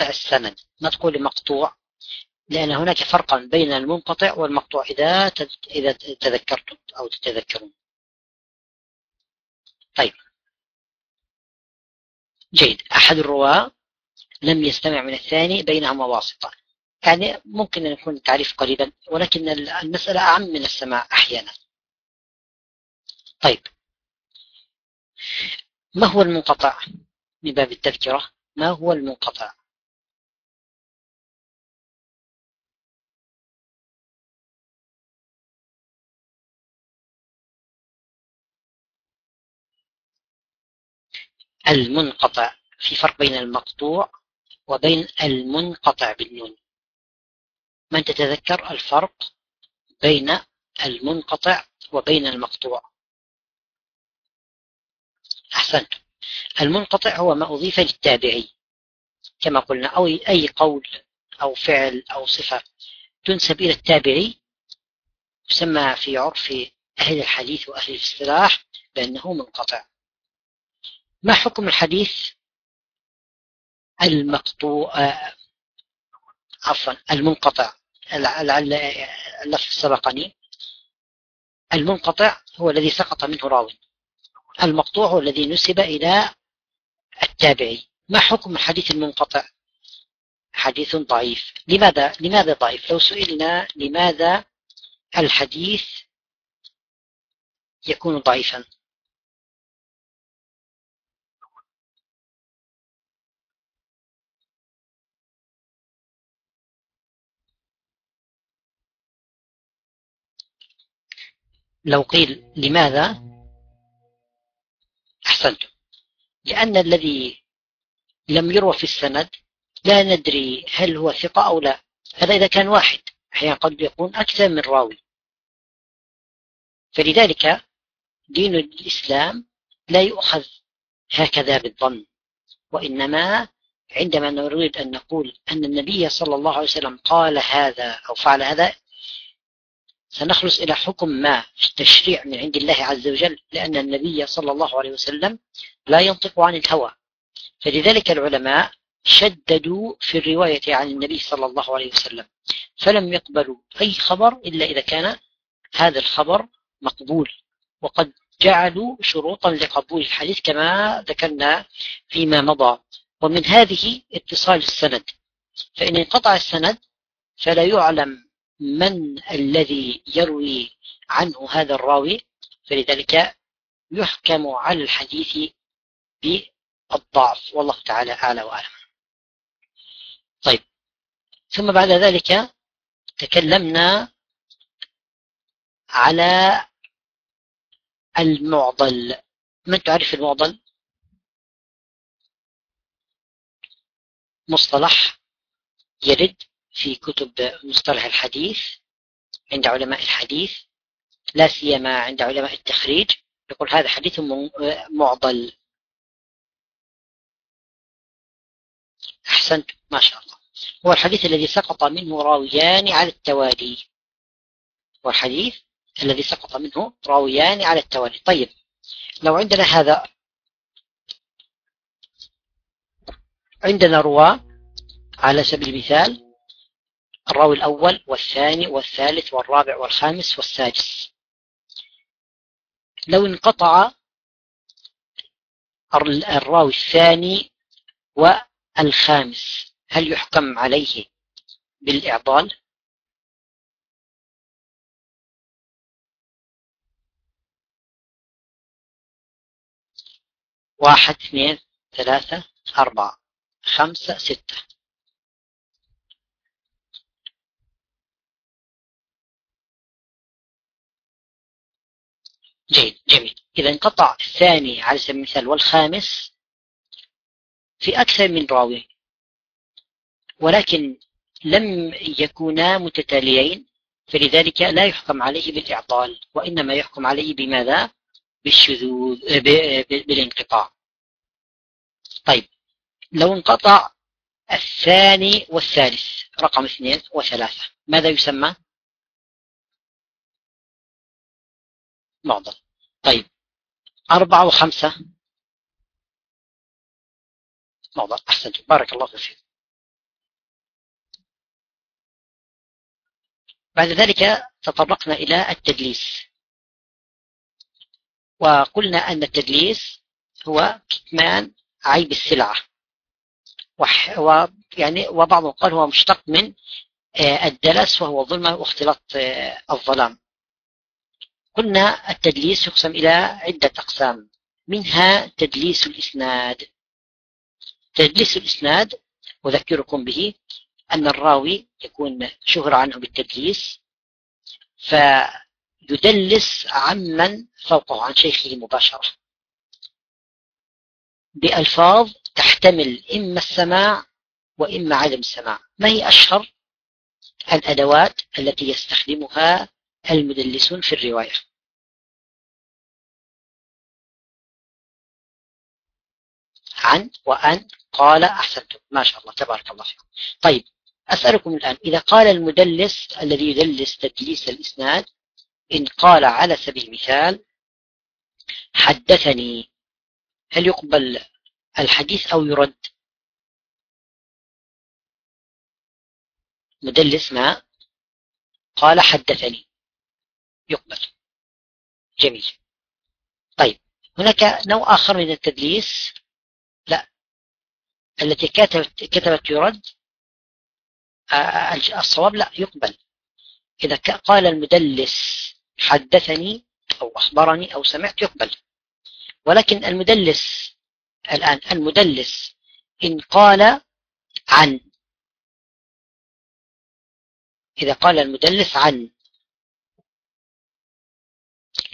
السند ما تقول مقطوع لأن هناك فرقا بين المنقطع والمقطوع إذا إذا تذكرتم أو تتذكرون. طيب. جيد. أحد الرواة لم يستمع من الثاني بينهما واسطة. يعني ممكن أن يكون التعريف قريبا ولكن المسألة أعم من السماع أحيانا. طيب. ما هو المنقطع من باب التذكرة؟ ما هو المنقطع؟ المنقطع في فرق بين المقطوع وبين المنقطع بالنون. من تتذكر الفرق بين المنقطع وبين المقطوع؟ أحسنت. المنقطع هو ما أضيف للتابعي. كما قلنا أو أي قول أو فعل أو صفة تنسب إلى التابعي يسمى في عرف أهل الحديث وأهل الاصطلاح بأنه منقطع. ما حكم الحديث المقطوع عفوا المنقطع؟ لعل اللفظ سبقني. المنقطع هو الذي سقط منه راوي. المقطوع هو الذي نسب إلى التابعي. ما حكم الحديث المنقطع؟ حديث ضعيف. لماذا لماذا ضعيف؟ لو سئلنا لماذا الحديث يكون ضعيفا. لو قيل لماذا؟ أحسنتم لأن الذي لم يروى في السند لا ندري هل هو ثقة أو لا. هذا إذا كان واحد. أحيانا قد يكون أكثر من راوي. فلذلك دين الإسلام لا يؤخذ هكذا بالظن وإنما عندما نريد أن نقول أن النبي صلى الله عليه وسلم قال هذا أو فعل هذا سنخلص إلى حكم ما في التشريع من عند الله عز وجل لأن النبي صلى الله عليه وسلم لا ينطق عن الهوى. فلذلك العلماء شددوا في الرواية عن النبي صلى الله عليه وسلم فلم يقبلوا أي خبر إلا إذا كان هذا الخبر مقبول. وقد جعلوا شروطا لقبول الحديث كما ذكرنا فيما مضى. ومن هذه اتصال السند. فإن انقطع السند فلا يعلم من الذي يروي عنه هذا الراوي؟ فلذلك يحكم على الحديث بالضعف. والله تعالى أعلى وأعلم. طيب. ثم بعد ذلك تكلمنا على المعضل. من تعرف المعضل؟ مصطلح يرد في كتب مصطلح الحديث عند علماء الحديث لا سيما عند علماء التخريج يقول هذا حديث معضل. أحسنت ما شاء الله. هو الحديث الذي سقط منه راويان على التوالي. هو الحديث الذي سقط منه راويان على التوالي. طيب لو عندنا هذا عندنا رواة على سبيل المثال الراوي الأول والثاني والثالث والرابع والخامس والسادس. لو انقطع الراوي الثاني والخامس هل يحكم عليه بالإعضال واحد اثنين ثلاثة أربعة خمسة ستة. جيد جميل إذا انقطع الثاني على سبيل المثال والخامس في أكثر من راوي ولكن لم يكونا متتاليين فلذلك لا يحكم عليه بالإعطال وإنما يحكم عليه بماذا؟ بالشذوذ بالانقطاع طيب لو انقطع الثاني والثالث رقم اثنين وثلاثة ماذا يسمى؟ معضل طيب. أربعة وخمسة. موضع أحسنت بارك الله فيك. بعد ذلك تطرقنا إلى التدليس. وقلنا أن التدليس هو كتمان عيب السلعة. ويعني وبعضهم قال هو مشتق من آه، الدلس وهو ظلمة واختلاط آه، الظلام. قلنا التدليس يقسم إلى عدة أقسام. منها تدليس الإسناد. تدليس الإسناد أذكركم به أن الراوي يكون شهر عنه بالتدليس فيدلس عمن فوقه عن شيخه مباشرة. بألفاظ تحتمل إما السماع وإما عدم السماع. ما هي أشهر الأدوات التي يستخدمها المدلسون في الرواية. عن وأن قال أحسنتم ما شاء الله تبارك الله فيكم طيب أسألكم الآن إذا قال المدلس الذي يدلس تدليس الإسناد إن قال على سبيل المثال حدثني هل يقبل الحديث أو يرد؟ مدلس ما قال حدثني. يقبل. جميل. طيب هناك نوع آخر من التدليس لا التي كتبت, كتبت يرد آه، الصواب لا يقبل. إذا قال المدلس حدثني أو أخبرني أو سمعت يقبل. ولكن المدلس الآن المدلس إن قال عن إذا قال المدلس عن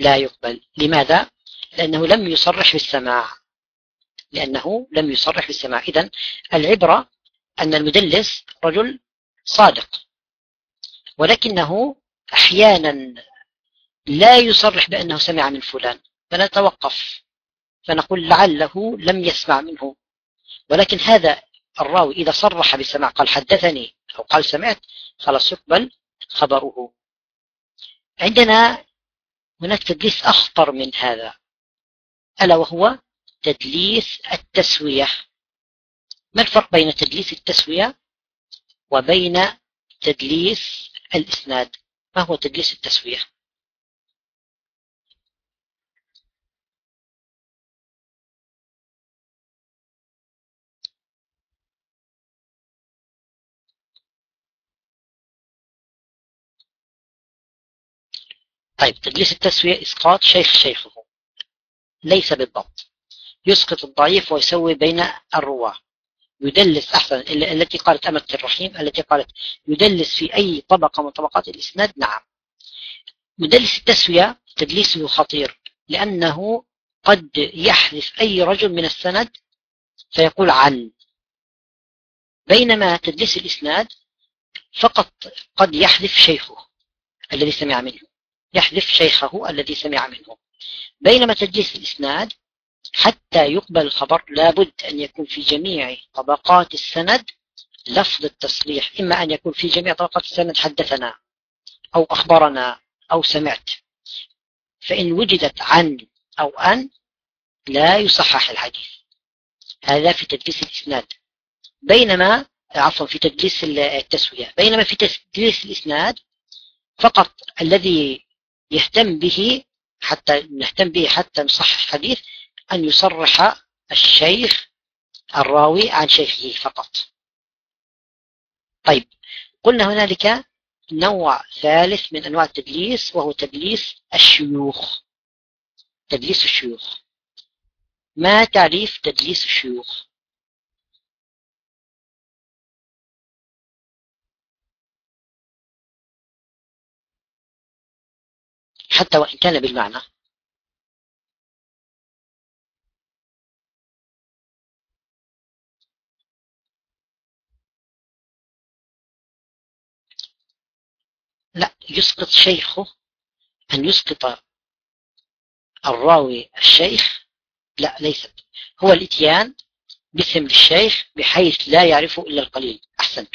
لا يقبل. لماذا؟ لأنه لم يصرح بالسماع. لأنه لم يصرح بالسماع. إذن العبرة أن المدلس رجل صادق. ولكنه أحيانا لا يصرح بأنه سمع من فلان. فنتوقف. فنقول لعله لم يسمع منه. ولكن هذا الراوي إذا صرح بالسماع قال حدثني أو قال سمعت خلاص يقبل خبره. عندنا هناك تدليس أخطر من هذا ألا وهو تدليس التسوية. ما الفرق بين تدليس التسوية وبين تدليس الإسناد؟ ما هو تدليس التسوية؟ طيب تدليس التسوية إسقاط شيخ شيخه. ليس بالضبط. يسقط الضعيف ويسوي بين الرواة. يدلس أحسن التي قالت أمة الرحيم التي قالت يدلس في أي طبقة من طبقات الإسناد؟ نعم. مدلس التسوية تدليسه خطير لأنه قد يحذف أي رجل من السند فيقول عن. بينما تدليس الإسناد فقط قد يحذف شيخه الذي سمع منه. يحذف شيخه الذي سمع منه. بينما تدليس الإسناد حتى يقبل الخبر لابد أن يكون في جميع طبقات السند لفظ التصريح. إما أن يكون في جميع طبقات السند حدثنا أو أخبرنا أو سمعت. فإن وجدت عن أو أن لا يصحح الحديث. هذا في تدليس الإسناد. بينما عفوا في تدليس التسوية. بينما في تدليس الإسناد فقط الذي يهتم به حتى نهتم به حتى نصحح الحديث أن يصرح الشيخ الراوي عن شيخه فقط. طيب قلنا هنالك نوع ثالث من أنواع التدليس وهو تدليس الشيوخ. تدليس الشيوخ. ما تعريف تدليس الشيوخ؟ حتى وإن كان بالمعنى. لا يسقط شيخه أن يسقط الراوي الشيخ. لا ليست هو الإتيان باسم الشيخ بحيث لا يعرفه إلا القليل. أحسنت.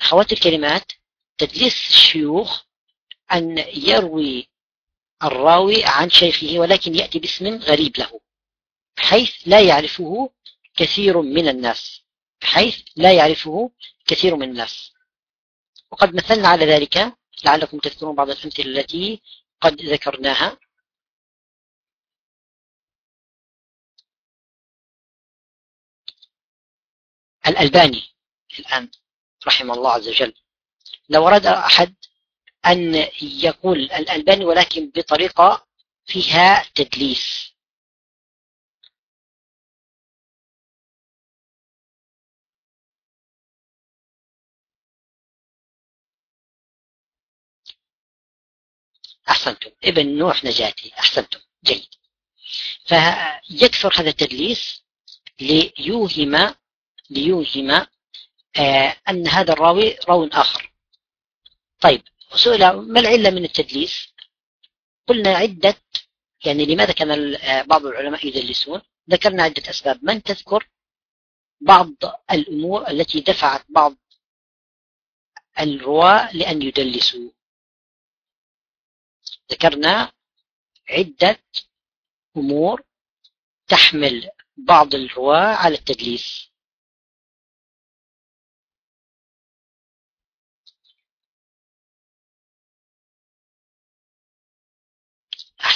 أخوات الكلمات تدليس الشيوخ أن يروي الراوي عن شيخه ولكن يأتي باسم غريب له بحيث لا يعرفه كثير من الناس بحيث لا يعرفه كثير من الناس. وقد مثلنا على ذلك لعلكم تذكرون بعض الأمثلة التي قد ذكرناها. الألباني الآن رحمه الله عز وجل. لو أراد أحد أن يقول الألباني ولكن بطريقة فيها تدليس. أحسنتم. ابن نوح نجاتي. أحسنتم. جيد. فيكثر هذا التدليس ليوهم ليوهم آه أن هذا الراوي راو آخر. طيب. سئل ما العلة من التدليس؟ قلنا عدة يعني لماذا كان آه، بعض العلماء يدلسون؟ ذكرنا عدة أسباب. من تذكر بعض الأمور التي دفعت بعض الرواة لأن يدلسوا؟ ذكرنا عدة أمور تحمل بعض الرواة على التدليس.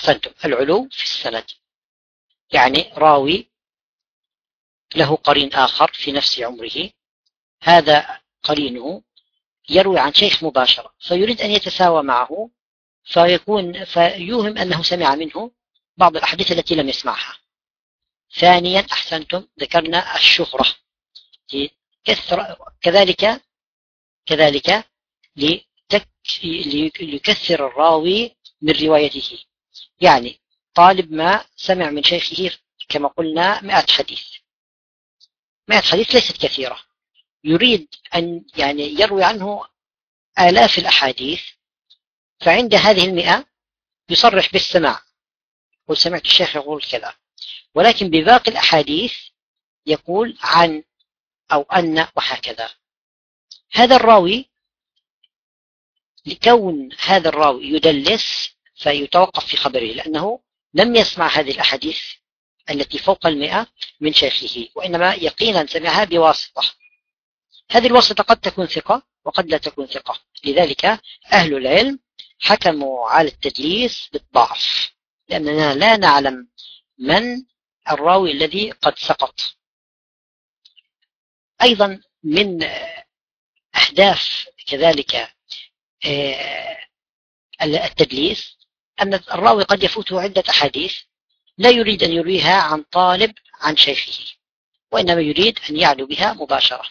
أحسنتم العلو في السند. يعني راوي له قرين آخر في نفس عمره. هذا قرينه يروي عن شيخ مباشرة. فيريد أن يتساوى معه فيكون فيوهم أنه سمع منه بعض الأحاديث التي لم يسمعها. ثانيا أحسنتم ذكرنا الشهرة. كذلك كذلك ليكثر الراوي من روايته. يعني طالب ما سمع من شيخه كما قلنا مئة حديث. مئة حديث ليست كثيرة. يريد أن يعني يروي عنه آلاف الأحاديث فعند هذه المئة يصرح بالسماع. يقول سمعت الشيخ يقول كذا. ولكن بباقي الأحاديث يقول عن أو أن وهكذا. هذا الراوي لكون هذا الراوي يدلس فيتوقف في خبره لأنه لم يسمع هذه الأحاديث التي فوق المئة من شيخه وإنما يقينا سمعها بواسطة. هذه الواسطة قد تكون ثقة وقد لا تكون ثقة. لذلك أهل العلم حكموا على التدليس بالضعف لأننا لا نعلم من الراوي الذي قد سقط. أيضا من أهداف كذلك آه، التدليس أن الراوي قد يفوته عدة أحاديث لا يريد أن يرويها عن طالب عن شيخه وإنما يريد أن يعلو بها مباشرة.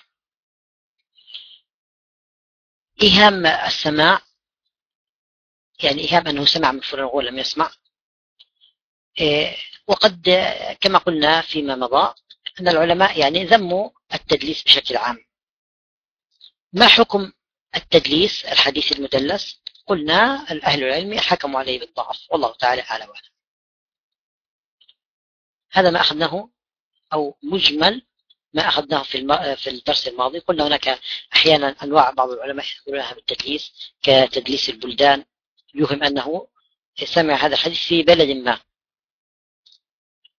إيهام السماع يعني إيهام أنه سمع من فلان ولم يسمع إيه، وقد كما قلنا فيما مضى أن العلماء يعني ذموا التدليس بشكل عام. ما حكم التدليس الحديث المدلس؟ قلنا الأهل العلم حكموا عليه بالضعف والله تعالى أعلى وعلم هذا ما أخذناه أو مجمل ما أخذناه في في الدرس الماضي. قلنا هناك أحيانا أنواع بعض العلماء يقولونها بالتدليس كتدليس البلدان. يوهم أنه سمع هذا الحديث في بلد ما.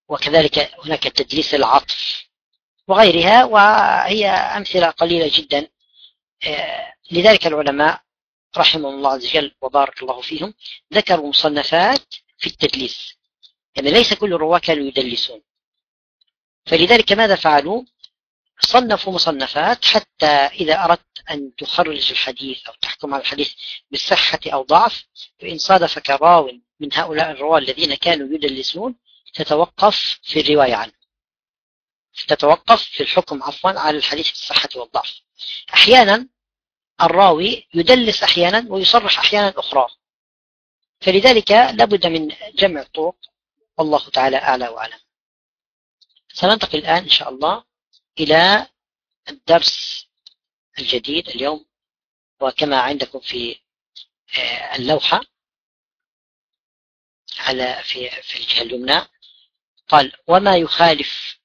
وكذلك هناك تدليس العطف وغيرها وهي أمثلة قليلة جدا. آه، لذلك العلماء رحمهم الله عز وجل وبارك الله فيهم ذكروا مصنفات في التدليس. يعني ليس كل الرواة كانوا يدلسون. فلذلك ماذا فعلوا؟ صنفوا مصنفات حتى إذا أردت أن تخرج الحديث أو تحكم على الحديث بالصحة أو ضعف فإن صادفك راو من هؤلاء الرواة الذين كانوا يدلسون تتوقف في الرواية عنه. تتوقف في الحكم عفوا على الحديث بالصحة والضعف. أحيانا الراوي يدلس أحيانا ويصرح أحيانا أخرى. فلذلك لابد من جمع الطرق والله تعالى أعلى وأعلم. سننتقل الآن إن شاء الله إلى الدرس الجديد اليوم. وكما عندكم في آه، اللوحة على في في الجهة اليمنى. قال وما يخالف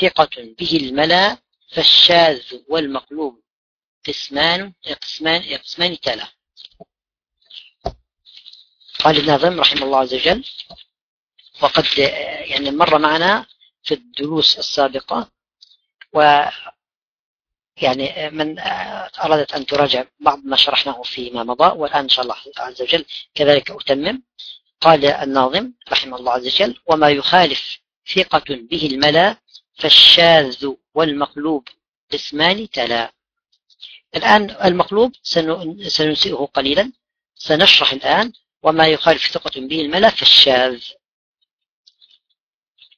ثقة به الملا فالشاذ والمقلوب. قسمان قسمان قسمان تلا قال الناظم رحمه الله عز وجل وقد يعني مر معنا في الدروس السابقة يعني من أرادت أن تراجع بعض ما شرحناه فيما مضى والآن إن شاء الله عز وجل كذلك أتمم. قال الناظم رحمه الله عز وجل وما يخالف ثقة به الملا فالشاذ والمقلوب قسمان تلا الآن المقلوب سننسئه قليلا. سنشرح الآن وما يخالف ثقة به الملا فالشاذ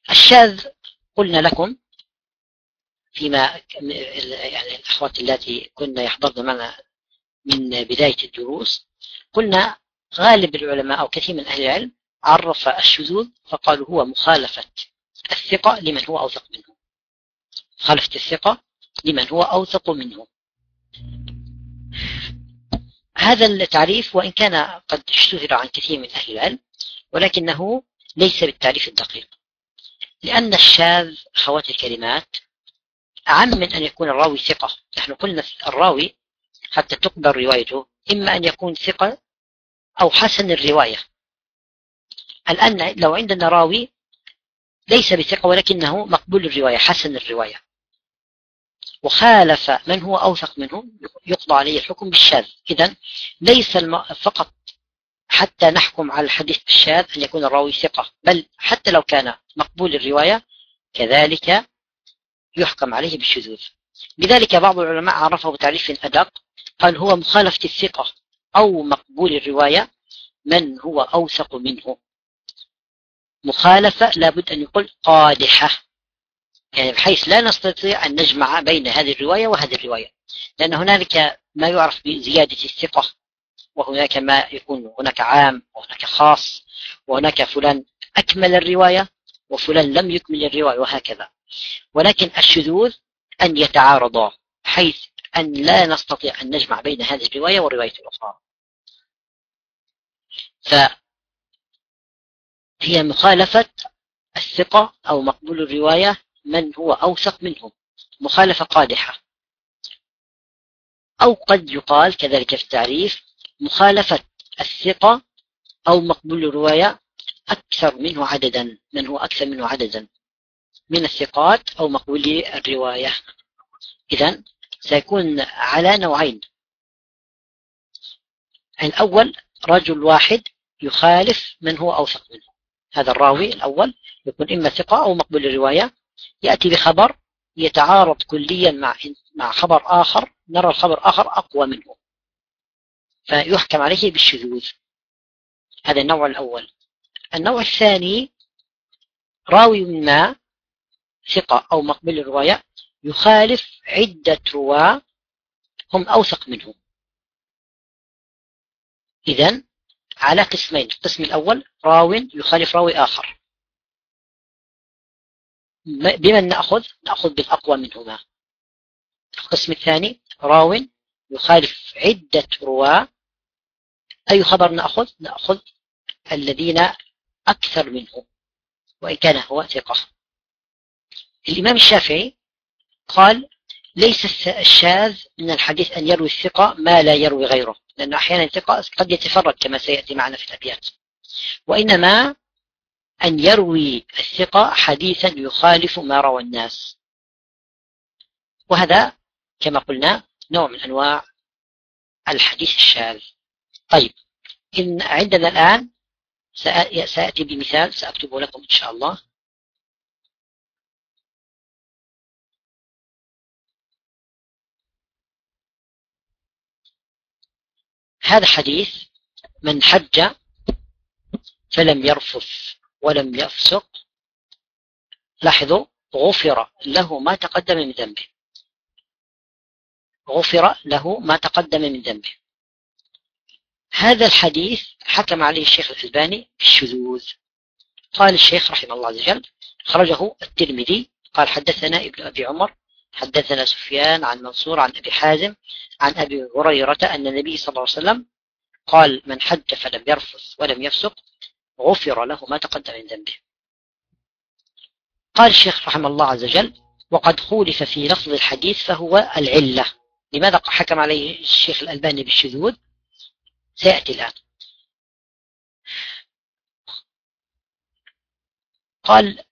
الشاذ قلنا لكم فيما يعني الأخوات التي كنا يحضرن معنا من بداية الدروس. قلنا غالب العلماء أو كثير من أهل العلم عرف الشذوذ فقالوا هو مخالفة الثقة لمن هو أوثق منه. مخالفة الثقة لمن هو أوثق منه. هذا التعريف وإن كان قد اشتهر عن كثير من أهل العلم ولكنه ليس بالتعريف الدقيق. لأن الشاذ أخوات الكلمات أعم من أن يكون الراوي ثقة. نحن قلنا الراوي حتى تقبل روايته إما أن يكون ثقة أو حسن الرواية. الآن لو عندنا راوي ليس بثقة ولكنه مقبول الرواية حسن الرواية. وخالف من هو أوثق منه يقضى عليه الحكم بالشاذ. إذا ليس فقط حتى نحكم على الحديث بالشاذ أن يكون الراوي ثقة بل حتى لو كان مقبول الرواية كذلك يحكم عليه بالشذوذ. لذلك بعض العلماء عرفه بتعريف أدق قال هو مخالفة الثقة أو مقبول الرواية من هو أوثق منه. مخالفة لابد أن يقول قادحة. يعني بحيث لا نستطيع أن نجمع بين هذه الرواية وهذه الرواية. لأن هنالك ما يعرف بزيادة الثقة وهناك ما يكون هناك عام وهناك خاص وهناك فلان أكمل الرواية وفلان لم يكمل الرواية وهكذا. ولكن الشذوذ أن يتعارضا حيث أن لا نستطيع أن نجمع بين هذه الرواية والرواية الأخرى. فهي مخالفة الثقة أو مقبول الرواية من هو أوثق منهم. مخالفة قادحة. أو قد يقال كذلك في التعريف مخالفة الثقة أو مقبول الرواية أكثر منه عددا من هو أكثر منه عددا. من الثقات أو مقبولي الرواية. إذا سيكون على نوعين. الأول رجل واحد يخالف من هو أوثق منه. هذا الراوي الأول يكون إما ثقة أو مقبول الرواية. يأتي بخبر يتعارض كليا مع مع خبر آخر نرى الخبر آخر أقوى منه. فيحكم عليه بالشذوذ. هذا النوع الأول. النوع الثاني راوي ما ثقة أو مقبل الرواية يخالف عدة رواة هم أوثق منه إذا على قسمين القسم الأول راو يخالف راوي آخر. بمن نأخذ؟ نأخذ بالأقوى منهما. القسم الثاني راو يخالف عدة رواة. أي خبر نأخذ؟ نأخذ الذين أكثر منه وإن كان هو ثقة. الإمام الشافعي قال ليس الشاذ من الحديث أن يروي الثقة ما لا يروي غيره لأنه أحيانا الثقة قد يتفرد كما سيأتي معنا في الأبيات. وإنما أن يروي الثقة حديثا يخالف ما روى الناس. وهذا كما قلنا نوع من أنواع الحديث الشاذ. طيب إن عندنا الآن سأتي بمثال سأكتبه لكم إن شاء الله. هذا حديث من حج فلم يرفث. ولم يفسق لاحظوا غفر له ما تقدم من ذنبه. غفر له ما تقدم من ذنبه. هذا الحديث حكم عليه الشيخ الألباني بالشذوذ قال الشيخ رحمه الله عز وجل خرجه الترمذي قال حدثنا ابن أبي عمر حدثنا سفيان عن منصور عن أبي حازم عن أبي هريرة أن النبي صلى الله عليه وسلم قال من حج فلم يرفث ولم يفسق غفر له ما تقدم من ذنبه. قال الشيخ رحمه الله عز وجل وقد خولف في لفظ الحديث فهو العلة. لماذا حكم عليه الشيخ الألباني بالشذوذ؟ سيأتي الآن. قال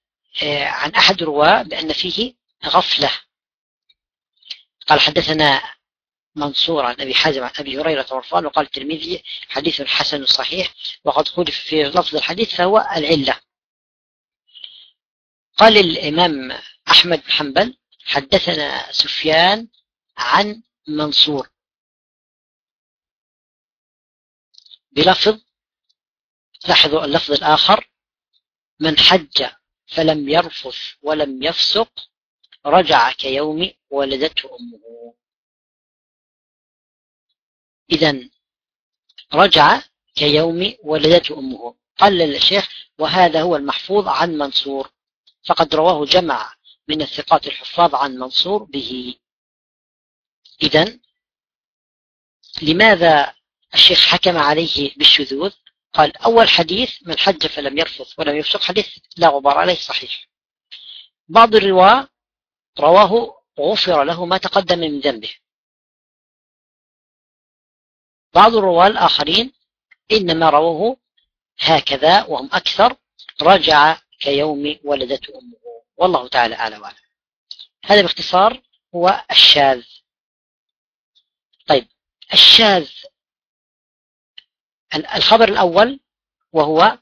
آه، عن أحد رواة بأن فيه غفلة. قال حدثنا منصور عن أبي حازم عن أبي هريرة مرفوعا وقال الترمذي حديث حسن صحيح وقد خلف في لفظ الحديث فهو العلة. قال الإمام أحمد بن حنبل حدثنا سفيان عن منصور. بلفظ لاحظوا اللفظ الآخر من حج فلم يرفث ولم يفسق رجع كيوم ولدته أمه. إذا رجع كيوم ولدته أمه. قال الشيخ وهذا هو المحفوظ عن منصور. فقد رواه جمع من الثقات الحفاظ عن منصور به. إذا لماذا الشيخ حكم عليه بالشذوذ؟ قال أول حديث من حج فلم يرفض ولم يفسق حديث لا غبار عليه صحيح. بعض الرواة رواه غفر له ما تقدم من ذنبه. بعض الرواة الآخرين إنما رووه هكذا وهم أكثر. رجع كيوم ولدته أمه. والله تعالى أعلى وعلم هذا باختصار هو الشاذ. طيب الشاذ الخبر الأول وهو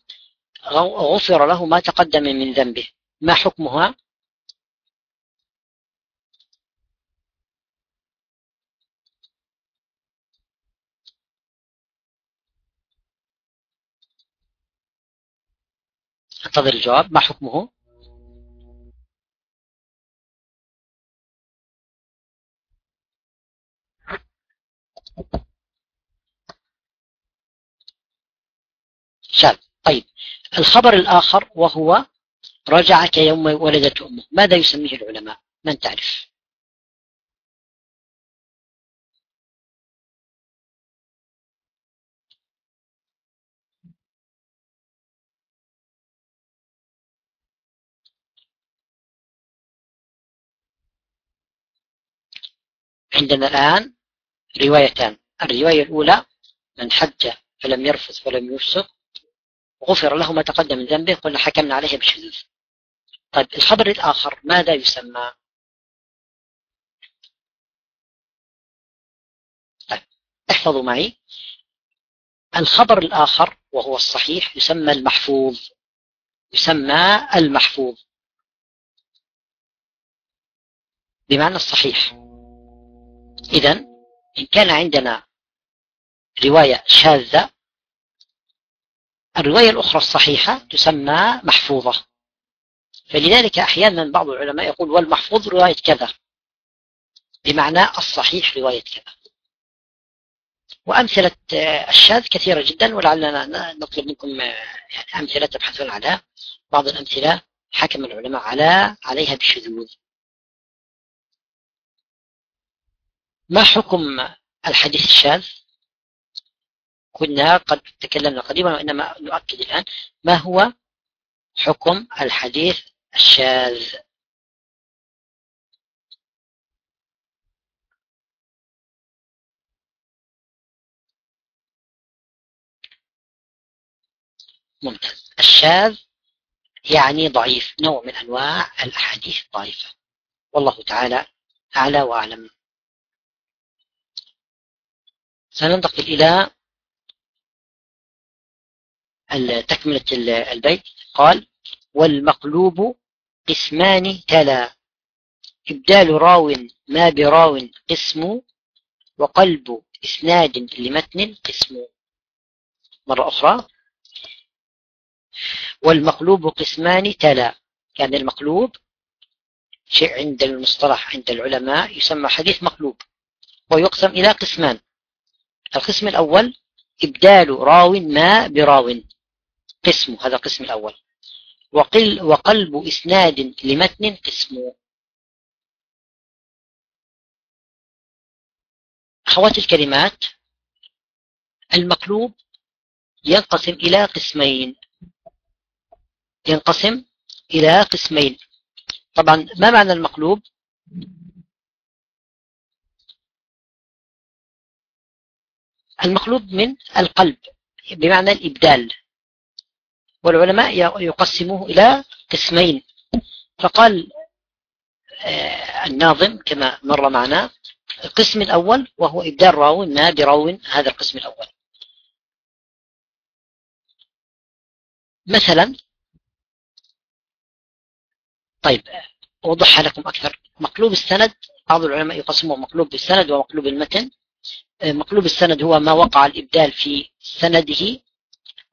غفر له ما تقدم من ذنبه. ما حكمها؟ انتظر الجواب ما حكمه؟ شاذ طيب. الخبر الآخر وهو رجع كيوم ولدته أمه ماذا يسميه العلماء؟ من تعرف؟ عندنا الآن روايتان. الرواية الأولى من حج فلم يرفث ولم يفسق غفر له ما تقدم من ذنبه قلنا حكمنا عليه بالشذوذ طيب الخبر الآخر ماذا يسمى؟ طيب احفظوا معي. الخبر الآخر وهو الصحيح يسمى المحفوظ. يسمى المحفوظ. بمعنى الصحيح. إذا إن كان عندنا رواية شاذة الرواية الأخرى الصحيحة تسمى محفوظة. فلذلك أحيانا بعض العلماء يقول والمحفوظ رواية كذا بمعنى الصحيح رواية كذا. وأمثلة الشاذ كثيرة جدا ولعلنا نطلب منكم أمثلة تبحثون عنها. بعض الأمثلة حكم العلماء على عليها بالشذوذ ما حكم الحديث الشاذ؟ كنا قد تكلمنا قديما وإنما نؤكد الآن. ما هو حكم الحديث الشاذ؟ ممتاز. الشاذ يعني ضعيف. نوع من أنواع الأحاديث الضعيفة والله تعالى أعلى وأعلم. سننتقل إلى تكملة البيت. قال والمقلوب قسمان تلا. إبدال راو ما براو قسم وقلب إسناد لمتن قسم. مرة أخرى والمقلوب قسمان تلا. يعني المقلوب شيء عند المصطلح عند العلماء يسمى حديث مقلوب ويقسم إلى قسمان. القسم الأول إبدال راو ما براو. قسم هذا القسم الأول. وقل وقلب إسناد لمتن قسم. أخوات الكلمات المقلوب ينقسم إلى قسمين. ينقسم إلى قسمين. طبعا ما معنى المقلوب؟ المقلوب من القلب بمعنى الإبدال. والعلماء يقسموه إلى قسمين. فقال آه، الناظم كما مر معنا القسم الأول وهو إبدال راو ما براو هذا القسم الأول. مثلا طيب أوضحها لكم أكثر. مقلوب السند بعض العلماء يقسمه مقلوب بالسند ومقلوب المتن مقلوب السند هو ما وقع الإبدال في سنده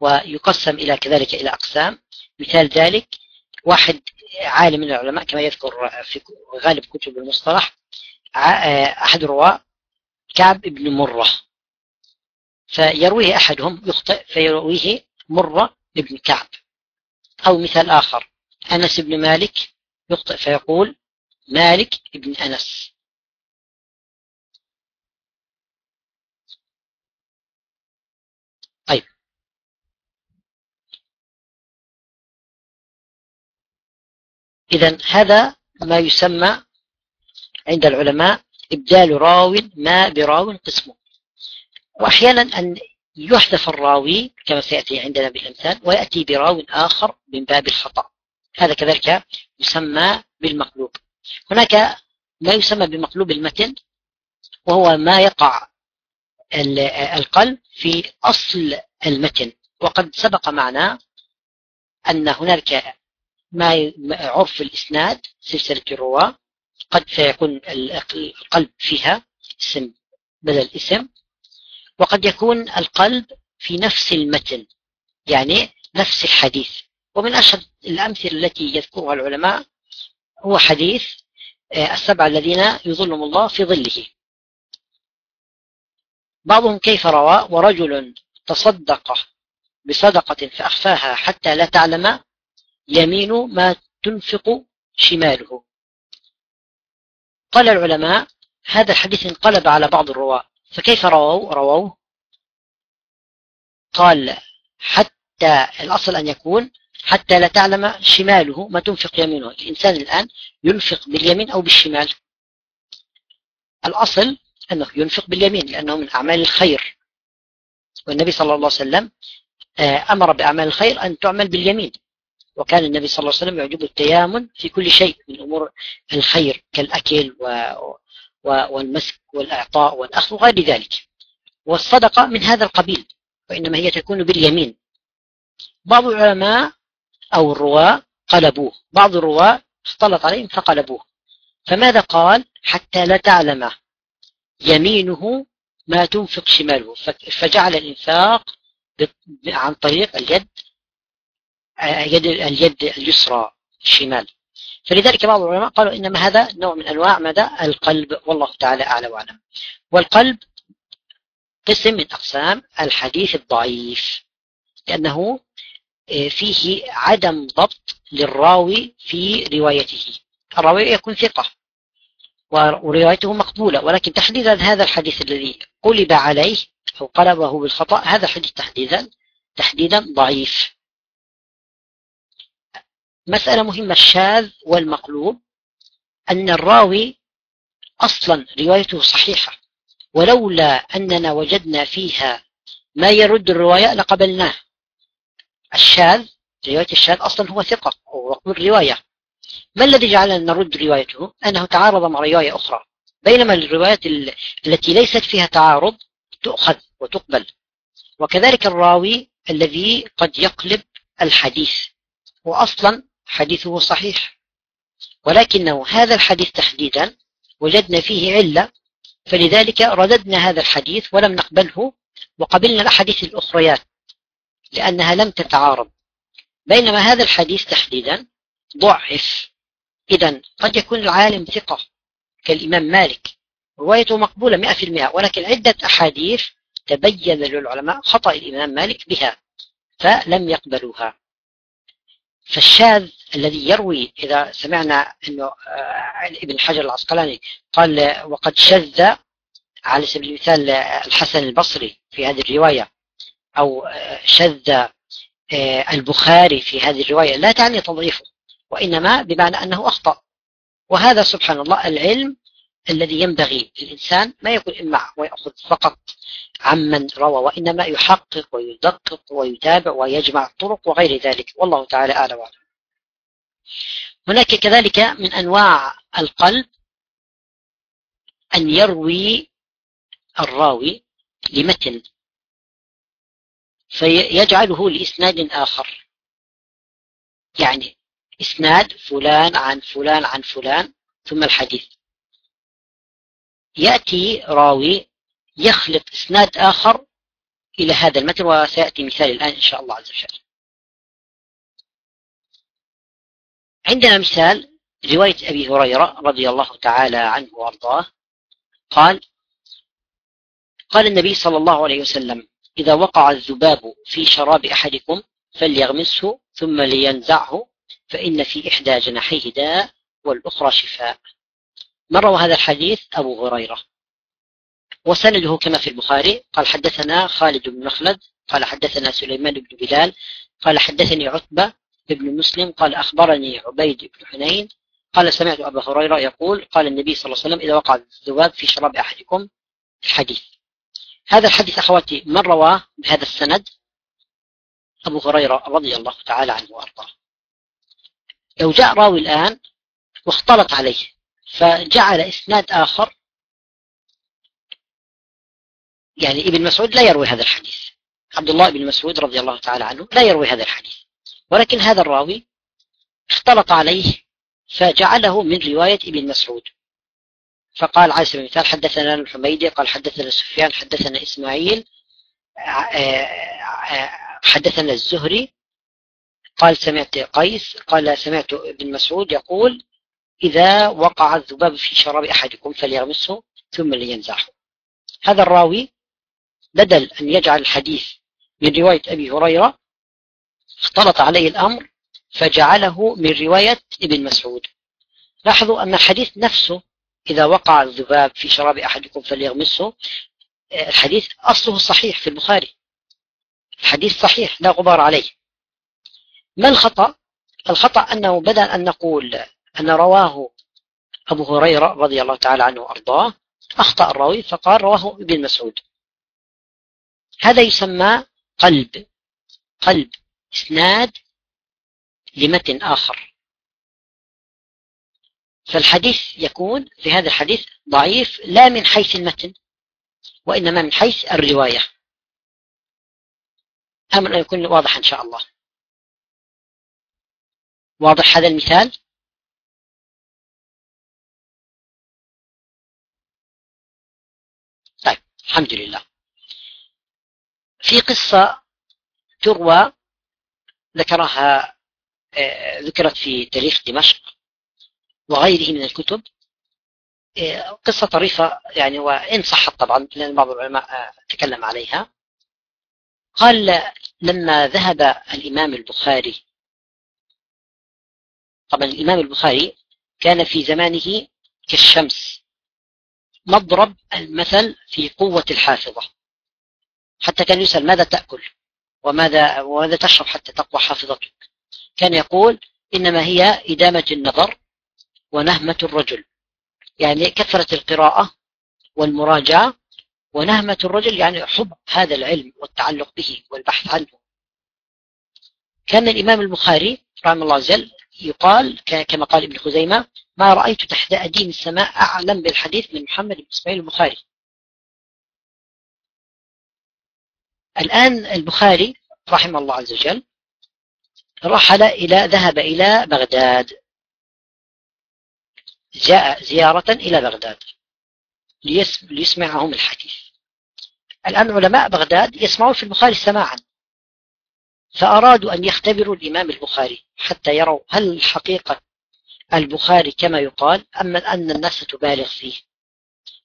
ويقسم إلى كذلك إلى أقسام. مثال ذلك واحد عالم من العلماء كما يذكر في غالب كتب المصطلح أحد الرواة كعب بن مرة. فيرويه أحدهم يخطئ فيرويه مرة بن كعب. أو مثال آخر أنس بن مالك يخطئ فيقول مالك بن أنس طيب إذا هذا ما يسمى عند العلماء إبدال راو ما براو قسمه. وأحيانا أن يحذف الراوي كما سيأتي عندنا بالأمثال ويأتي براو آخر من باب الخطأ. هذا كذلك يسمى بالمقلوب. هناك ما يسمى بمقلوب المتن وهو ما يقع القلب في أصل المتن. وقد سبق معنا أن هناك ما عرف الإسناد سلسلة الرواة قد سيكون القلب فيها اسم بدل اسم وقد يكون القلب في نفس المتن يعني نفس الحديث. ومن أشهر الأمثلة التي يذكرها العلماء هو حديث آه، السبعة الذين يظلهم الله في ظله. بعضهم كيف روى؟ ورجل تصدق بصدقة فأخفاها حتى لا تعلم يمين ما تنفق شماله. قال العلماء هذا الحديث انقلب على بعض الرواة. فكيف رووا رووه. قال حتى الأصل أن يكون حتى لا تعلم شماله ما تنفق يمينه. الإنسان الآن ينفق باليمين أو بالشمال. الأصل أنه ينفق باليمين لأنه من أعمال الخير. والنبي صلى الله عليه وسلم آه، أمر بأعمال الخير أن تعمل باليمين. وكان النبي صلى الله عليه وسلم يعجبه التيامن في كل شيء من أمور الخير كالأكل و... والمسك والإعطاء والأخذ وغير ذلك. والصدقة من هذا القبيل وإنما هي تكون باليمين. بعض العلماء أو الرواة قلبوه. بعض الرواة اختلط عليهم فقلبوه. فماذا قال؟ حتى لا تعلم يمينه ما تنفق شماله. فجعل الإنفاق عن طريق اليد يد اليد اليسرى الشمال. فلذلك بعض العلماء قالوا إنما هذا نوع من أنواع مدى القلب. والله تعالى أعلى وأعلم. والقلب قسم من أقسام الحديث الضعيف لأنه آه، فيه عدم ضبط للراوي في روايته. الراوي يكون ثقة وروايته مقبولة ولكن تحديدا هذا الحديث الذي قلب عليه أو قلبه بالخطأ هذا حديث تحديدا تحديدا ضعيف. مسألة مهمة الشاذ والمقلوب أن الراوي أصلا روايته صحيحة ولولا أننا وجدنا فيها ما يرد الرواية لقبلناه. الشاذ رواية الشاذ أصلا هو ثقة ومقبول رواية ما الذي جعلنا نرد روايته؟ أنه تعارض مع رواية أخرى. بينما الروايات التي ليست فيها تعارض تؤخذ وتقبل. وكذلك الراوي الذي قد يقلب الحديث. وأصلا حديثه صحيح. ولكنه هذا الحديث تحديدا وجدنا فيه علة فلذلك رددنا هذا الحديث ولم نقبله وقبلنا الأحاديث الأخريات لأنها لم تتعارض. بينما هذا الحديث تحديدا ضعف. إذا قد يكون العالم ثقة كالإمام مالك روايته مقبولة مئة في المئة ولكن عدة أحاديث تبين للعلماء خطأ الإمام مالك بها فلم يقبلوها. فالشاذ الذي يروي إذا سمعنا أنه آه، ابن حجر العسقلاني قال وقد شذ على سبيل المثال الحسن البصري في هذه الرواية أو آه، شذ آه، البخاري في هذه الرواية لا تعني تضعيفه وإنما بمعنى أنه أخطأ. وهذا سبحان الله العلم الذي ينبغي للإنسان ما يكون إما ويأخذ فقط عمن روى وإنما يحقق ويدقق ويتابع ويجمع الطرق وغير ذلك. والله تعالى أعلى وعلم هناك كذلك من أنواع القلب أن يروي الراوي لمتن فيجعله لإسناد آخر. يعني إسناد فلان عن فلان عن فلان ثم الحديث. يأتي راوي يخلط إسناد آخر إلى هذا المتن وسيأتي مثال الآن إن شاء الله عز وجل. عندنا مثال رواية أبي هريرة رضي الله تعالى عنه وأرضاه. قال قال النبي صلى الله عليه وسلم إذا وقع الذباب في شراب أحدكم فليغمسه ثم لينزعه فإن في إحدى جناحيه داء والأخرى شفاء. مر هذا الحديث؟ أبو هريرة. وسنده كما في البخاري قال حدثنا خالد بن مخلد قال حدثنا سليمان بن بلال قال حدثني عتبة بن مسلم قال أخبرني عبيد بن حنين قال سمعت أبا هريرة يقول قال النبي صلى الله عليه وسلم إذا وقع الذباب في شراب أحدكم الحديث. هذا الحديث أخواتي من رواه بهذا السند؟ أبو هريرة رضي الله تعالى عنه وأرضاه. لو جاء راوي الآن واختلط عليه فجعل إسناد آخر. يعني ابن مسعود لا يروي هذا الحديث. عبد الله بن مسعود رضي الله تعالى عنه لا يروي هذا الحديث. ولكن هذا الراوي اختلط عليه فجعله من رواية ابن مسعود. فقال على سبيل المثال حدثنا الحميدي قال حدثنا سفيان حدثنا إسماعيل حدثنا الزهري قال سمعت قيس قال سمعت ابن مسعود يقول إذا وقع الذباب في شراب أحدكم فليغمسه ثم لينزعه. هذا الراوي بدل أن يجعل الحديث من رواية أبي هريرة اختلط عليه الأمر فجعله من رواية ابن مسعود. لاحظوا أن الحديث نفسه إذا وقع الذباب في شراب أحدكم فليغمسه الحديث أصله صحيح في البخاري. الحديث صحيح لا غبار عليه. ما الخطأ؟ الخطأ أنه بدل أن نقول أن رواه أبو هريرة رضي الله تعالى عنه وأرضاه أخطأ الراوي فقال رواه ابن مسعود. هذا يسمى قلب قلب إسناد لمتن آخر. فالحديث يكون في هذا الحديث ضعيف لا من حيث المتن وإنما من حيث الرواية. أمر أن يكون واضح إن شاء الله. واضح هذا المثال؟ الحمد لله. في قصة تروى ذكرها آه، ذكرت في تاريخ دمشق وغيره من الكتب. آه، قصة طريفة يعني وإن صحت طبعا لأن بعض العلماء آه، تكلم عليها. قال لما ذهب الإمام البخاري طبعا الإمام البخاري كان في زمانه كالشمس. مضرب المثل في قوة الحافظة. حتى كان يسأل ماذا تأكل؟ وماذا, وماذا تشرب حتى تقوى حافظتك؟ كان يقول إنما هي إدامة النظر ونهمة الرجل. يعني كثرة القراءة والمراجعة ونهمة الرجل يعني حب هذا العلم والتعلق به والبحث عنه. كان الإمام البخاري رحمه الله عز وجل يقال كما قال ابن خزيمة ما رأيت تحت أديم السماء أعلم بالحديث من محمد بن إسماعيل البخاري. الآن البخاري رحمه الله عز وجل رحل إلى ذهب إلى بغداد. جاء زيارة إلى بغداد ليسمعهم الحديث. الآن علماء بغداد يسمعون في البخاري سماعا. فأرادوا أن يختبروا الإمام البخاري حتى يروا هل الحقيقة البخاري كما يقال أما أن الناس تبالغ فيه.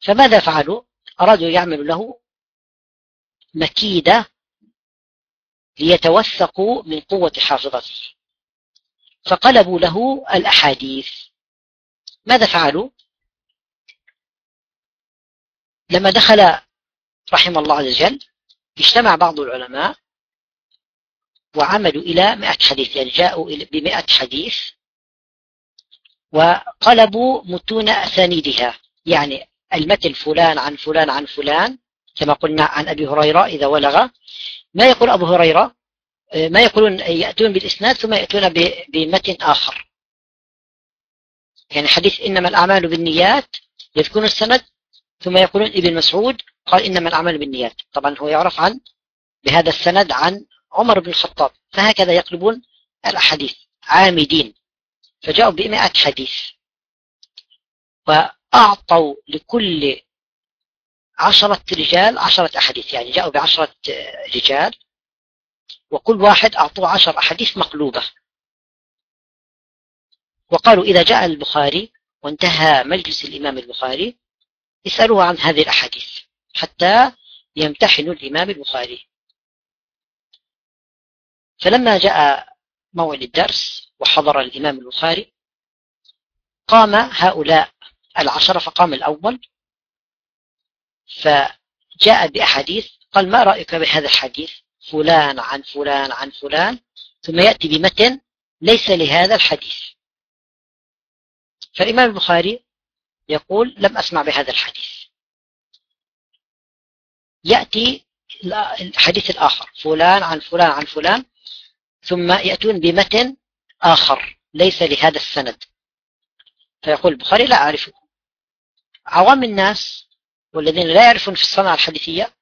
فماذا فعلوا؟ أرادوا يعملوا له مكيدة ليتوثقوا من قوة حافظته. فقلبوا له الأحاديث. ماذا فعلوا؟ لما دخل رحم الله عز وجل اجتمع بعض العلماء وعملوا إلى مئة حديث يعني جاءوا بمئة حديث وقلبوا متون أسانيدها. يعني المثل فلان عن فلان عن فلان كما قلنا عن أبي هريرة إذا ولغ. ما يقول أبو هريرة؟ ما يقولون يأتون بالإسناد ثم يأتون بمتن آخر. يعني حديث إنما الأعمال بالنيات يذكرون السند ثم يقولون ابن مسعود قال إنما الأعمال بالنيات. طبعا هو يعرف عن بهذا السند عن عمر بن الخطاب. فهكذا يقلبون الأحاديث. عامدين. فجاءوا بمئة حديث. وأعطوا لكل عشرة رجال عشرة أحاديث يعني جاءوا بعشرة رجال وكل واحد أعطوه عشر أحاديث مقلوبة. وقالوا إذا جاء البخاري وانتهى مجلس الإمام البخاري اسألوه عن هذه الأحاديث حتى يمتحنوا الإمام البخاري. فلما جاء موعد الدرس وحضر الإمام البخاري قام هؤلاء العشرة فقام الأول فجاء بأحاديث قال ما رأيك بهذا الحديث؟ فلان عن فلان عن فلان ثم يأتي بمتن ليس لهذا الحديث. فالإمام البخاري يقول لم أسمع بهذا الحديث. يأتي الحديث الآخر فلان عن فلان عن فلان ثم يأتون بمتن آخر ليس لهذا السند. فيقول البخاري لا أعرفه. عوام الناس والذين لا يعرفون في الصنعة الحديثية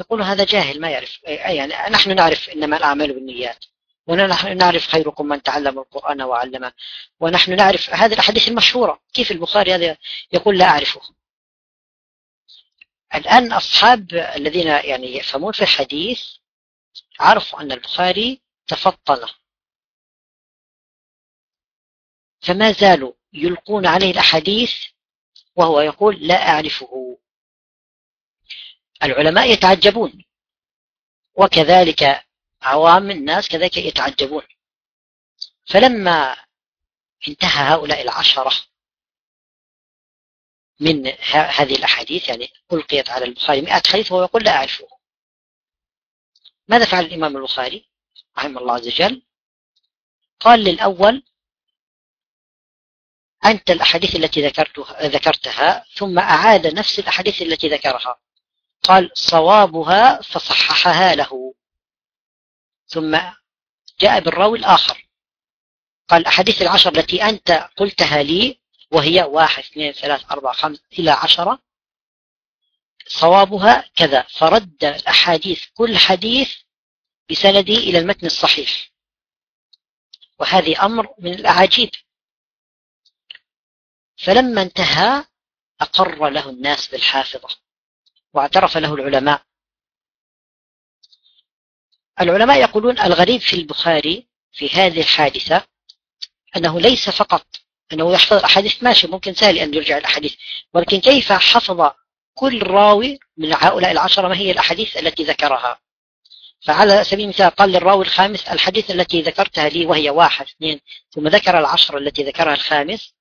يقولوا هذا جاهل ما يعرف. يعني نحن نعرف إنما الأعمال بالنيات ونحن نعرف خيركم من تعلم القرآن وعلمه. ونحن نعرف هذه الأحاديث المشهورة. كيف البخاري هذا يقول لا أعرفه؟ الآن أصحاب الذين يعني يفهمون في الحديث عرفوا أن البخاري تفطن. فما زالوا يلقون عليه الأحاديث وهو يقول لا أعرفه. العلماء يتعجبون وكذلك عوام الناس كذلك يتعجبون. فلما انتهى هؤلاء العشرة من هذه الأحاديث يعني ألقيت على البخاري مئة حديث وهو يقول لا أعرفه. ماذا فعل الإمام البخاري رحمه الله عز وجل؟ قال للأول أنت الأحاديث التي ذكرتها, ذكرتها ثم أعاد نفس الأحاديث التي ذكرها. قال صوابها فصححها له. ثم جاء بالراوي الآخر. قال الأحاديث العشر التي أنت قلتها لي وهي واحد اثنين ثلاث أربعة خمس إلى عشرة صوابها كذا. فرد الأحاديث كل حديث بسندي إلى المتن الصحيح. وهذه أمر من الأعاجيب. فلما انتهى أقر له الناس بالحافظة واعترف له العلماء. العلماء يقولون الغريب في البخاري في هذه الحادثة أنه ليس فقط أنه يحفظ الأحاديث ماشي ممكن سهل أن يرجع الأحاديث ولكن كيف حفظ كل راوي من هؤلاء العشرة؟ ما هي الأحاديث التي ذكرها؟ فعلى سبيل المثال قال للراوي الخامس الحديث التي ذكرتها لي وهي واحد اثنين ثم ذكر العشرة التي ذكرها الخامس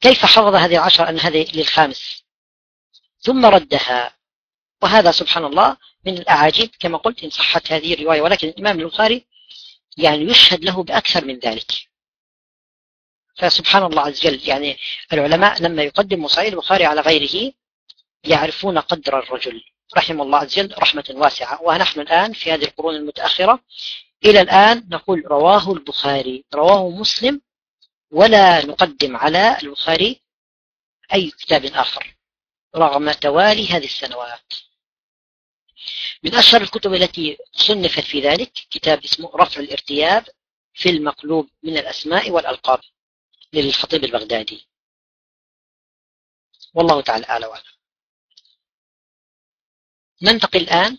كيف حفظ هذه العشرة أن هذه للخامس؟ ثم ردها. وهذا سبحان الله من الأعاجيب كما قلت إن صحت هذه الرواية. ولكن الإمام البخاري يعني يشهد له بأكثر من ذلك. فسبحان الله عز وجل يعني العلماء لما يقدم صحيح البخاري على غيره يعرفون قدر الرجل. رحم الله عز وجل رحمة واسعة. ونحن الآن في هذه القرون المتأخرة إلى الآن نقول رواه البخاري رواه مسلم ولا نقدم على البخاري أي كتاب آخر رغم توالي هذه السنوات. من أشهر الكتب التي صنفت في ذلك كتاب اسمه رفع الارتياب في المقلوب من الأسماء والألقاب للخطيب البغدادي. والله تعالى أعلى وأعلم ننتقل الآن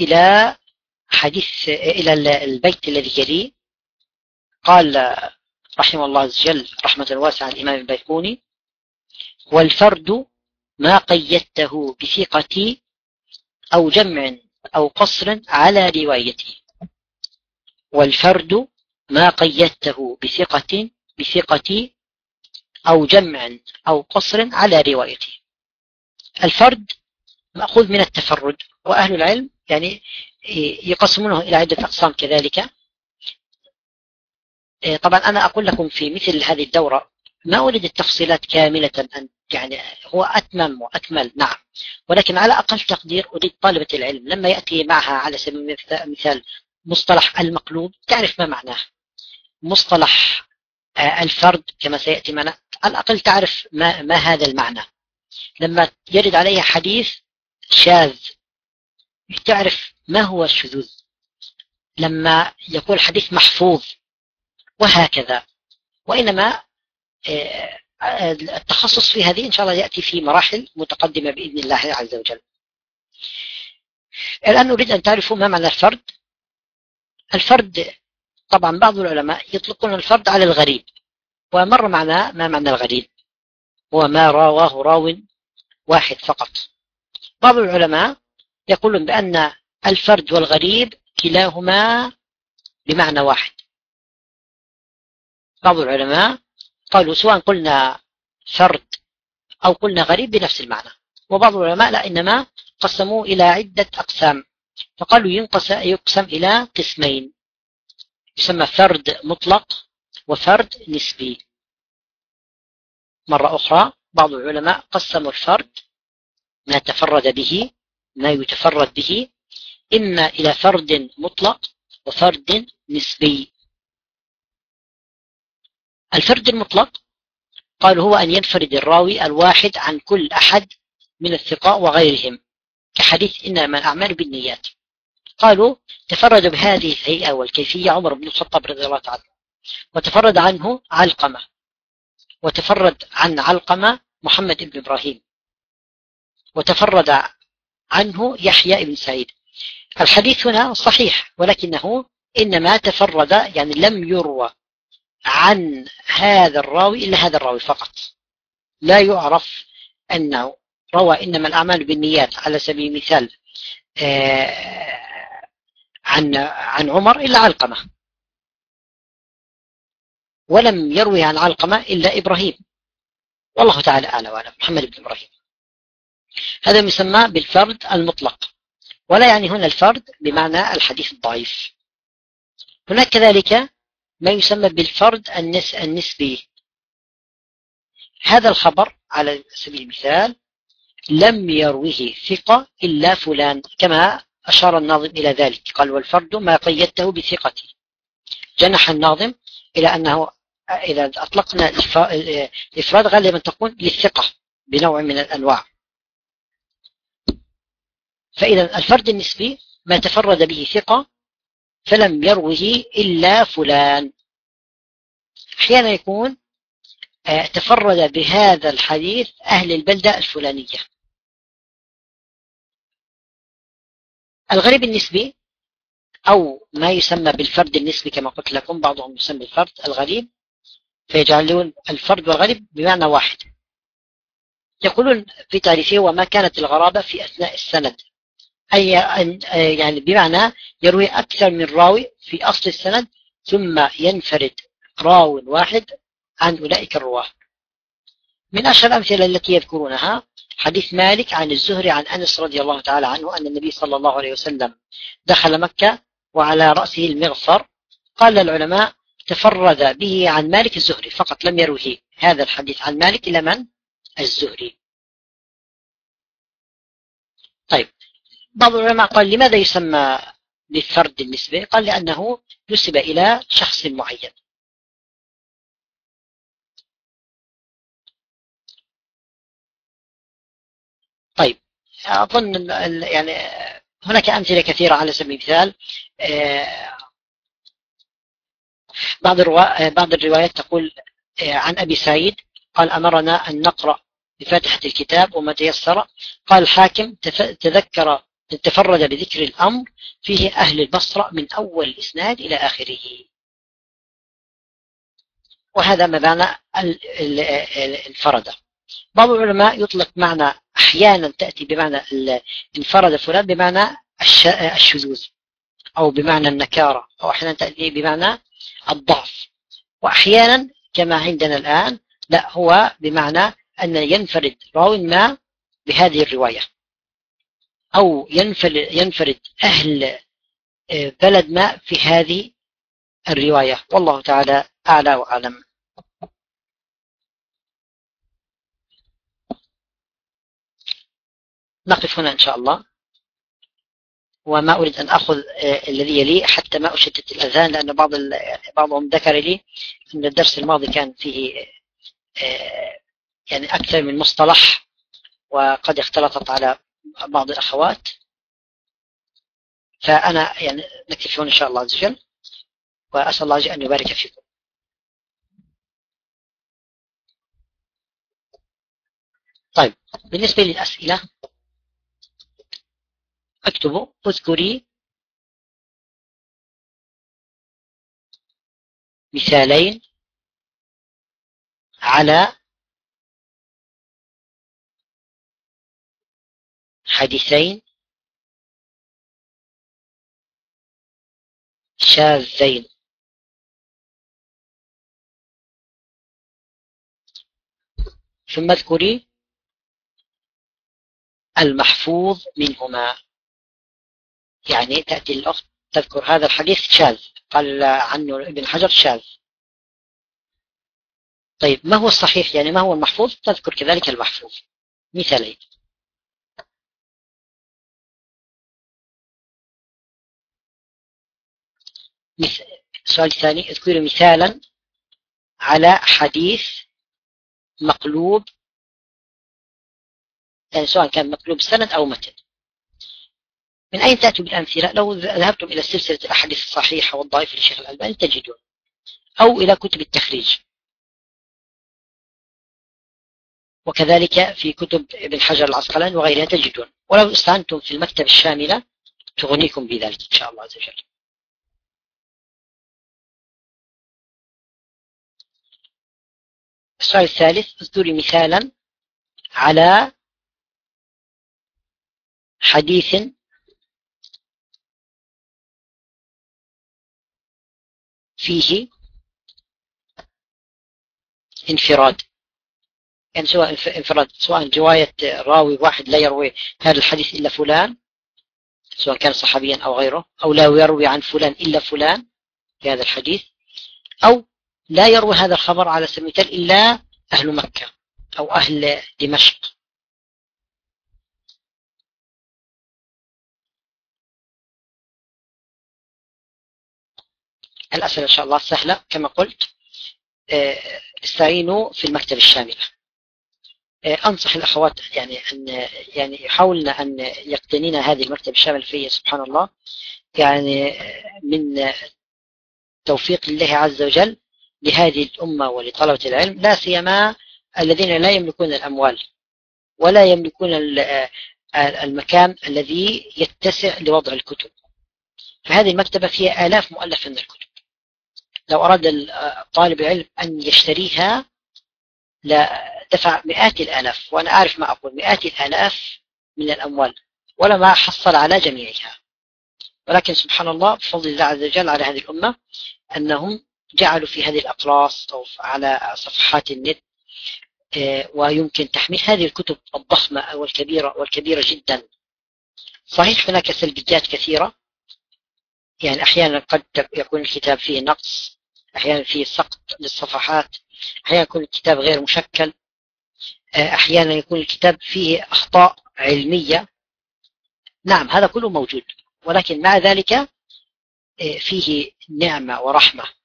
إلى حديث إلى البيت الذي يليه قال رحمه الله عز وجل رحمة واسعة الإمام البيقوني والفرد ما قيدته بثقة أو جمع أو قصر على روايته. والفرد ما قيدته بثقة بثقة أو جمع أو قصر على روايته. الفرد مأخوذ من التفرد وأهل العلم يعني يقسمونه إلى عدة أقسام كذلك. طبعا أنا أقول لكم في مثل هذه الدورة ما أريد التفصيلات كاملة أن يعني هو أتمم وأكمل نعم. ولكن على أقل تقدير أريد طالبة العلم لما يأتي معها على سبيل المثال مصطلح المقلوب تعرف ما معناه. مصطلح آه، الفرد كما سيأتي معنا على الأقل تعرف ما, ما هذا المعنى. لما يرد عليها حديث شاذ تعرف ما هو الشذوذ. لما يقول حديث محفوظ وهكذا. وإنما آه، التخصص في هذه إن شاء الله يأتي في مراحل متقدمة بإذن الله عز وجل. الآن نريد أن تعرفوا ما معنى الفرد. الفرد طبعا بعض العلماء يطلقون الفرد على الغريب. ومر معنا ما معنى الغريب؟ هو ما رواه راو واحد فقط. بعض العلماء يقولون بأن الفرد والغريب كلاهما بمعنى واحد. بعض العلماء قالوا سواء قلنا فرد أو قلنا غريب بنفس المعنى. وبعض العلماء لا إنما قسموا إلى عدة أقسام. فقالوا ينقس يقسم إلى قسمين. يسمى فرد مطلق وفرد نسبي. مرة أخرى بعض العلماء قسموا الفرد ما تفرد به ما يتفرد به إما إلى فرد مطلق وفرد نسبي. الفرد المطلق؟ قالوا هو أن ينفرد الراوي الواحد عن كل أحد من الثقاء وغيرهم. كحديث إنما الأعمال بالنيات. قالوا تفرد بهذه الهيئة والكيفية عمر بن الخطاب رضي الله تعالى وتفرد عنه علقمة. وتفرد عن علقمة محمد بن إبراهيم. وتفرد عنه يحيى بن سعيد. الحديث هنا صحيح ولكنه إنما تفرد يعني لم يروى. عن هذا الراوي إلا هذا الراوي فقط. لا يعرف أنه روى إنما الأعمال بالنيات على سبيل المثال آه، عن عن عمر إلا علقمة. ولم يروي عن علقمة إلا إبراهيم. والله تعالى أعلى وأعلم. محمد بن إبراهيم. هذا يسمى بالفرد المطلق. ولا يعني هنا الفرد بمعنى الحديث الضعيف. هناك كذلك ما يسمى بالفرد النسبي. هذا الخبر على سبيل المثال لم يروه ثقة إلا فلان كما أشار الناظم إلى ذلك. قال والفرد ما قيدته بثقته جنح الناظم إلى أنه إذا أطلقنا الإفراد غالبا تكون للثقة بنوع من الأنواع. فإذا الفرد النسبي ما تفرد به ثقة فلم يروه إلا فلان. أحيانا يكون آه، تفرد بهذا الحديث أهل البلدة الفلانية. الغريب النسبي أو ما يسمى بالفرد النسبي كما قلت لكم بعضهم يسمى الفرد الغريب فيجعلون الفرد والغريب بمعنى واحد. يقولون في تعريفه وما كانت الغرابة في أثناء السند. أي يعني بمعنى يروي أكثر من راوي في أصل السند ثم ينفرد راو واحد عن أولئك الرواة. من أشهر الأمثلة التي يذكرونها حديث مالك عن الزهري عن أنس رضي الله تعالى عنه أن النبي صلى الله عليه وسلم دخل مكة وعلى رأسه المغفر. قال العلماء تفرد به عن مالك الزهري فقط لم يروه هذا الحديث عن مالك إلى من؟ الزهري. طيب. بعض العلماء قال لماذا يسمى بالفرد النسبة قال لأنه نسب إلى شخص معين. طيب أظن يعني هناك أمثلة كثيرة على سبيل المثال آه، بعض بعض الروايات تقول آه، عن أبي سعيد قال أمرنا أن نقرأ بفاتحة الكتاب وما تيسر. قال الحاكم تذكر تفرد بذكر الأمر فيه أهل البصرة من أول الإسناد إلى آخره. وهذا معنى الفردة بعض العلماء يطلق معنى أحيانا تأتي بمعنى انفرد فلان بمعنى الشذوذ أو بمعنى النكارة أو أحيانا تأتي بمعنى الضعف. وأحيانا كما عندنا الآن لا هو بمعنى أن ينفرد راو ما بهذه الرواية. أو ينفرد, أهل آه، بلد ما في هذه الرواية. والله تعالى أعلى وأعلم. نقف هنا إن شاء الله. وما أريد أن أخذ آه، الذي يلي حتى ما أشتت الأذان لأن بعض بعضهم ذكر لي أن الدرس الماضي كان فيه آه، يعني أكثر من مصطلح وقد اختلطت على بعض الأخوات. فأنا يعني نكتفي هنا إن شاء الله عز وجل وأسأل الله أن يبارك فيكم. طيب بالنسبة للأسئلة اكتبوا اذكري مثالين على حديثين شاذين. ثم اذكري المحفوظ منهما. يعني تأتي الأخت تذكر هذا الحديث شاذ. قال عنه ابن حجر شاذ. طيب ما هو الصحيح؟ يعني ما هو المحفوظ؟ تذكر كذلك المحفوظ. مثالين. السؤال الثاني أذكر مثالا على حديث مقلوب. يعني سواء كان مقلوب سند أو متن. من أين تأتوا بالأمثلة؟ لو ذهبتم إلى سلسلة الأحاديث الصحيحة والضعيفة للشيخ الألباني تجدون. أو إلى كتب التخريج. وكذلك في كتب ابن حجر العسقلاني وغيرها تجدون. ولو استعنتم في المكتب الشاملة تغنيكم بذلك إن شاء الله عز وجل. السؤال الثالث اذكري مثالا على حديث فيه انفراد. يعني سواء انفراد سواء رواية راوي واحد لا يروي هذا الحديث إلا فلان سواء كان صحابيا أو غيره أو لا يروي عن فلان إلا فلان في هذا الحديث أو لا يروي هذا الخبر على سبيل المثال إلا أهل مكة أو أهل دمشق. الأسئلة إن شاء الله سهلة. كما قلت آه، استعينوا في المكتب الشاملة. آه، أنصح الأخوات يعني أن يعني يحاولن أن يقتنين هذه المكتب الشامل فيه سبحان الله. يعني آه، من توفيق الله عز وجل لهذه الأمة ولطلبة العلم لا سيما الذين لا يملكون الأموال ولا يملكون المكان الذي يتسع لوضع الكتب. فهذه المكتبة فيها آلاف مؤلفة من الكتب. لو أراد طالب العلم أن يشتريها لدفع مئات الآلاف وأنا أعرف ما أقول مئات الآلاف من الأموال ولا ما حصل على جميعها. ولكن سبحان الله بفضل الله عز وجل على هذه الأمة أنهم جعلوا في هذه الأقراص أو على صفحات النت آه، ويمكن تحميل هذه الكتب الضخمة والكبيرة والكبيرة جدا. صحيح هناك سلبيات كثيرة. يعني أحيانا قد يكون الكتاب فيه نقص أحيانا فيه سقط للصفحات أحيانا يكون الكتاب غير مشكل آه، أحيانا يكون الكتاب فيه أخطاء علمية. نعم هذا كله موجود ولكن مع ذلك آه، فيه نعمة ورحمة.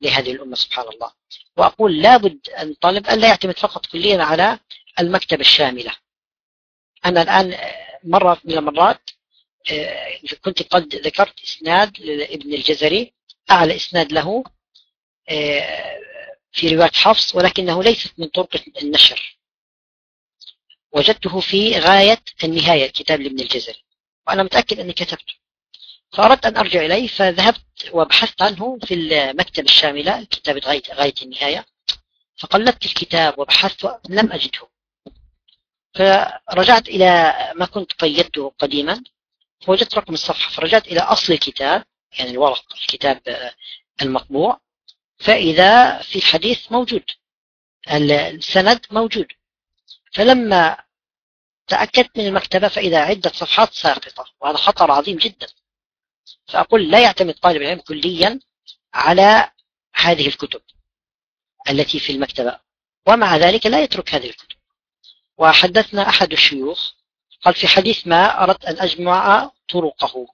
لهذه الأمة سبحان الله. وأقول لابد أن الطالب أن لا يعتمد فقط كليا على المكتبة الشاملة. أنا الآن آه، مرة من المرات كنت قد ذكرت إسناد لابن الجزري. أعلى إسناد له آه، في رواية حفص ولكنه ليست من طرق النشر. وجدته في غاية النهاية كتاب لابن الجزري. وأنا متأكد أني كتبته. فأردت أن أرجع إليه فذهبت وبحثت عنه في المكتب الشاملة كتابة غاية, غاية النهاية. فقلبت الكتاب وبحثت لم أجده. فرجعت إلى ما كنت قيدته قديما فوجدت رقم الصفحة فرجعت إلى أصل الكتاب يعني الورق الكتاب المطبوع. فإذا في حديث موجود السند موجود. فلما تأكدت من المكتبة فإذا عدة صفحات ساقطة وهذا خطر عظيم جدا. فأقول لا يعتمد طالب العلم كليا على هذه الكتب التي في المكتبة ومع ذلك لا يترك هذه الكتب. وحدثنا أحد الشيوخ قال في حديث ما أردت أن أجمع طرقه.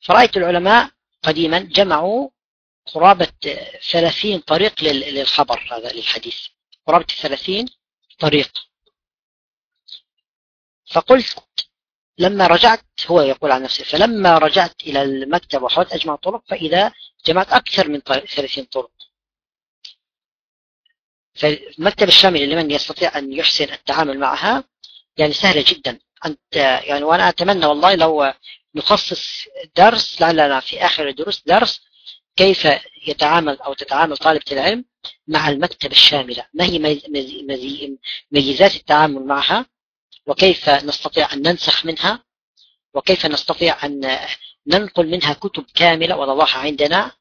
فرأيت العلماء قديما جمعوا قرابة ثلاثين طريق للخبر هذا للحديث. قرابة ثلاثين طريق. فقلت لما رجعت هو يقول عن نفسه فلما رجعت إلى المكتب وحاولت أجمع طرق فإذا جمعت أكثر من 30 طرق. فالمكتب الشامل لمن يستطيع أن يحسن التعامل معها يعني سهلة جدا. أنت يعني وأنا أتمنى والله لو نخصص درس لعلنا في آخر الدروس درس كيف يتعامل أو تتعامل طالبة العلم مع المكتبة الشاملة ما هي ميزات التعامل معها؟ وكيف نستطيع أن ننسخ منها؟ وكيف نستطيع أن ننقل منها كتب كاملة؟ ونضعها عندنا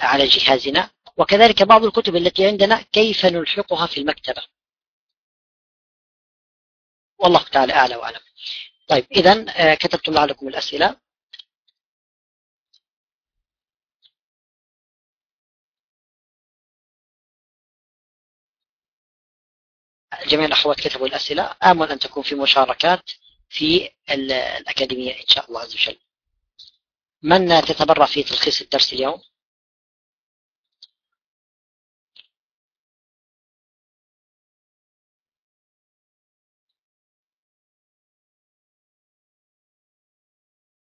على جهازنا. وكذلك بعض الكتب التي عندنا كيف نلحقها في المكتبة؟ والله تعالى أعلى وأعلم. طيب إذا آه، كتبتم لعلكم الأسئلة. جميع الأخوات كتبوا الأسئلة. آمل أن تكون في مشاركات في الأكاديمية إن شاء الله عز وجل. من تتبرع في تلخيص الدرس اليوم؟